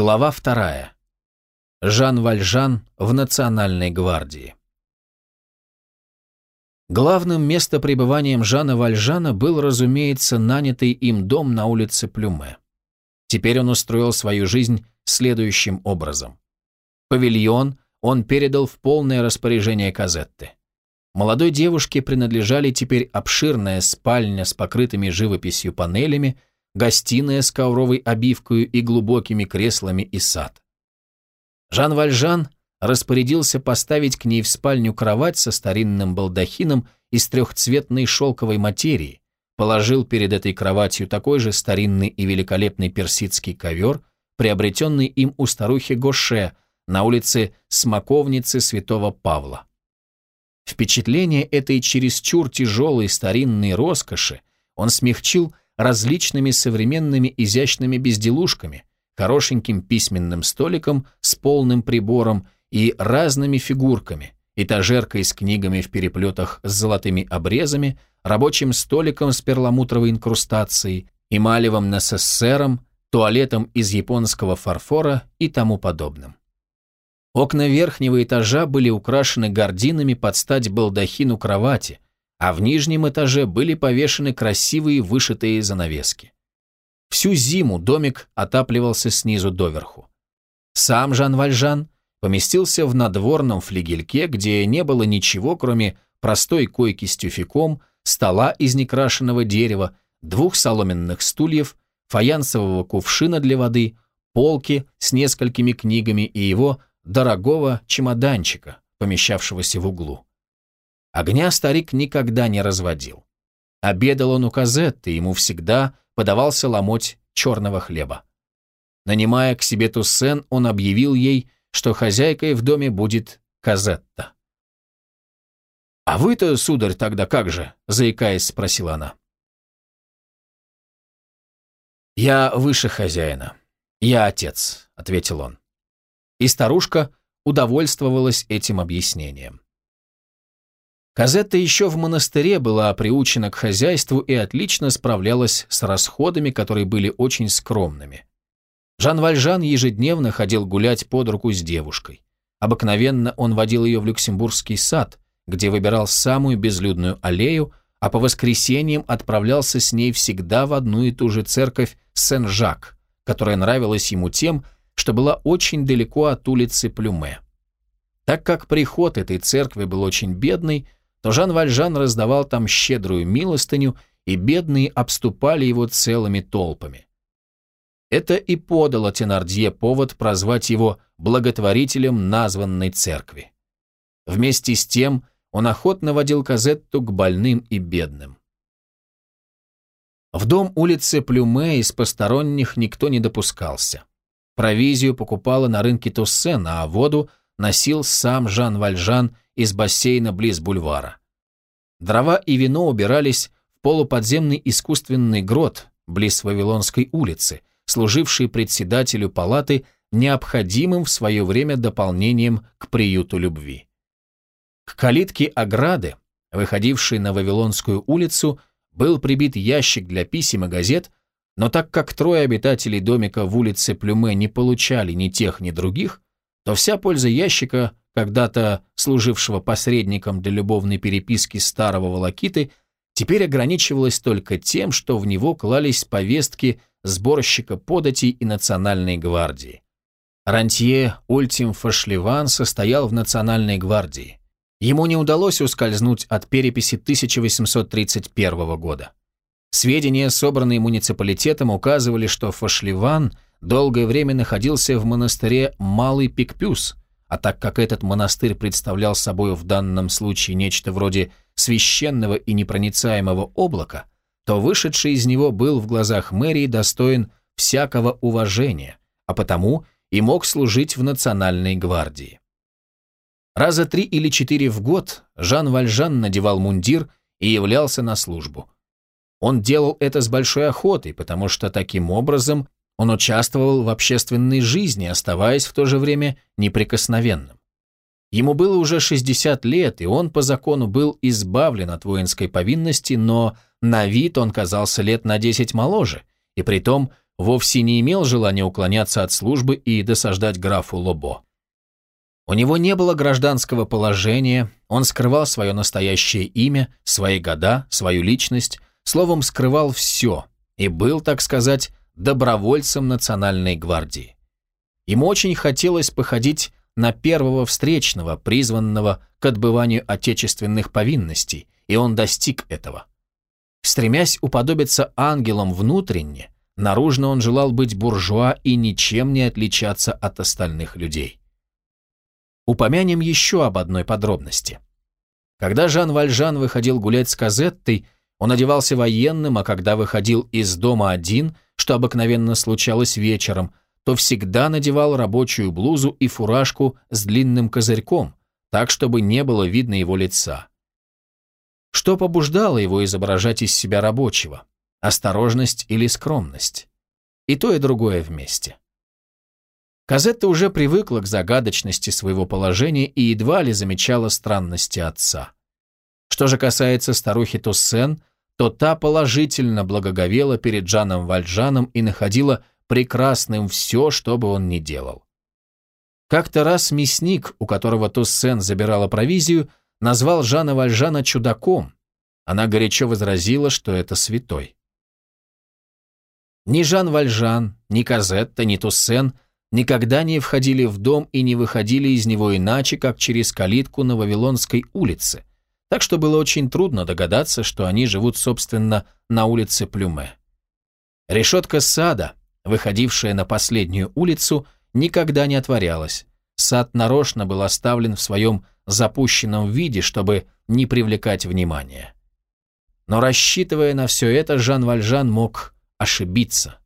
Глава вторая. Жан Вальжан в Национальной гвардии. Главным местопребыванием Жана Вальжана был, разумеется, нанятый им дом на улице Плюме. Теперь он устроил свою жизнь следующим образом. Павильон он передал в полное распоряжение Казетты. Молодой девушке принадлежали теперь обширная спальня с покрытыми живописью панелями, гостиная с ковровой обивкой и глубокими креслами и сад. Жан Вальжан распорядился поставить к ней в спальню кровать со старинным балдахином из трехцветной шелковой материи, положил перед этой кроватью такой же старинный и великолепный персидский ковер, приобретенный им у старухи Гоше на улице Смоковницы Святого Павла. Впечатление этой чересчур тяжелой старинной роскоши он смягчил различными современными изящными безделушками, хорошеньким письменным столиком с полным прибором и разными фигурками, этажеркой с книгами в переплетах с золотыми обрезами, рабочим столиком с перламутровой инкрустацией, эмалевым насессером, туалетом из японского фарфора и тому подобным. Окна верхнего этажа были украшены гардинами под стать балдахину кровати, а в нижнем этаже были повешены красивые вышитые занавески. Всю зиму домик отапливался снизу доверху. Сам Жан Вальжан поместился в надворном флигельке, где не было ничего, кроме простой койки с тюфяком, стола из некрашенного дерева, двух соломенных стульев, фаянсового кувшина для воды, полки с несколькими книгами и его дорогого чемоданчика, помещавшегося в углу. Огня старик никогда не разводил. Обедал он у Казетты, ему всегда подавался ломоть черного хлеба. Нанимая к себе Туссен, он объявил ей, что хозяйкой в доме будет Казетта. «А вы-то, сударь, тогда как же?» – заикаясь, спросила она. «Я выше хозяина. Я отец», – ответил он. И старушка удовольствовалась этим объяснением. Казетта еще в монастыре была приучена к хозяйству и отлично справлялась с расходами, которые были очень скромными. Жан Вальжан ежедневно ходил гулять под руку с девушкой. Обыкновенно он водил ее в Люксембургский сад, где выбирал самую безлюдную аллею, а по воскресеньям отправлялся с ней всегда в одну и ту же церковь Сен-Жак, которая нравилась ему тем, что была очень далеко от улицы Плюме. Так как приход этой церкви был очень бедный, то Жан Вальжан раздавал там щедрую милостыню, и бедные обступали его целыми толпами. Это и подало Тенардье повод прозвать его благотворителем названной церкви. Вместе с тем он охотно водил Казетту к больным и бедным. В дом улицы Плюме из посторонних никто не допускался. Провизию покупала на рынке Туссен, а воду носил сам Жан Вальжан из бассейна близ бульвара. Дрова и вино убирались в полуподземный искусственный грот близ Вавилонской улицы, служивший председателю палаты необходимым в свое время дополнением к приюту любви. К калитке ограды, выходившей на Вавилонскую улицу, был прибит ящик для писем и газет, но так как трое обитателей домика в улице Плюме не получали ни тех, ни других, то вся польза ящика когда-то служившего посредником для любовной переписки старого волокиты, теперь ограничивалась только тем, что в него клались повестки сборщика податей и Национальной гвардии. Рантье Ультим Фашливан состоял в Национальной гвардии. Ему не удалось ускользнуть от переписи 1831 года. Сведения, собранные муниципалитетом, указывали, что Фашливан долгое время находился в монастыре Малый Пикпюс – а так как этот монастырь представлял собой в данном случае нечто вроде священного и непроницаемого облака, то вышедший из него был в глазах мэрии достоин всякого уважения, а потому и мог служить в национальной гвардии. Раза три или четыре в год Жан Вальжан надевал мундир и являлся на службу. Он делал это с большой охотой, потому что таким образом он участвовал в общественной жизни, оставаясь в то же время неприкосновенным. Ему было уже 60 лет, и он по закону был избавлен от воинской повинности, но на вид он казался лет на 10 моложе, и притом вовсе не имел желания уклоняться от службы и досаждать графу Лобо. У него не было гражданского положения, он скрывал свое настоящее имя, свои года, свою личность, словом, скрывал все и был, так сказать, добровольцем Национальной гвардии. Ему очень хотелось походить на первого встречного, призванного к отбыванию отечественных повинностей, и он достиг этого. Стремясь уподобиться ангелам внутренне, наружно он желал быть буржуа и ничем не отличаться от остальных людей. Упомянем еще об одной подробности. Когда Жан Вальжан выходил гулять с Казеттой, он одевался военным, а когда выходил из дома один, что обыкновенно случалось вечером, то всегда надевал рабочую блузу и фуражку с длинным козырьком, так, чтобы не было видно его лица. Что побуждало его изображать из себя рабочего? Осторожность или скромность? И то, и другое вместе. Казетта уже привыкла к загадочности своего положения и едва ли замечала странности отца. Что же касается старухи Туссен, то та положительно благоговела перед Жаном Вальжаном и находила прекрасным все, что бы он ни делал. Как-то раз мясник, у которого Туссен забирала провизию, назвал Жана Вальжана чудаком. Она горячо возразила, что это святой. Ни Жан Вальжан, ни Казетта, ни Туссен никогда не входили в дом и не выходили из него иначе, как через калитку на Вавилонской улице, так что было очень трудно догадаться, что они живут, собственно, на улице Плюме. Решетка сада, выходившая на последнюю улицу, никогда не отворялась. Сад нарочно был оставлен в своем запущенном виде, чтобы не привлекать внимания. Но рассчитывая на все это, Жан Вальжан мог ошибиться.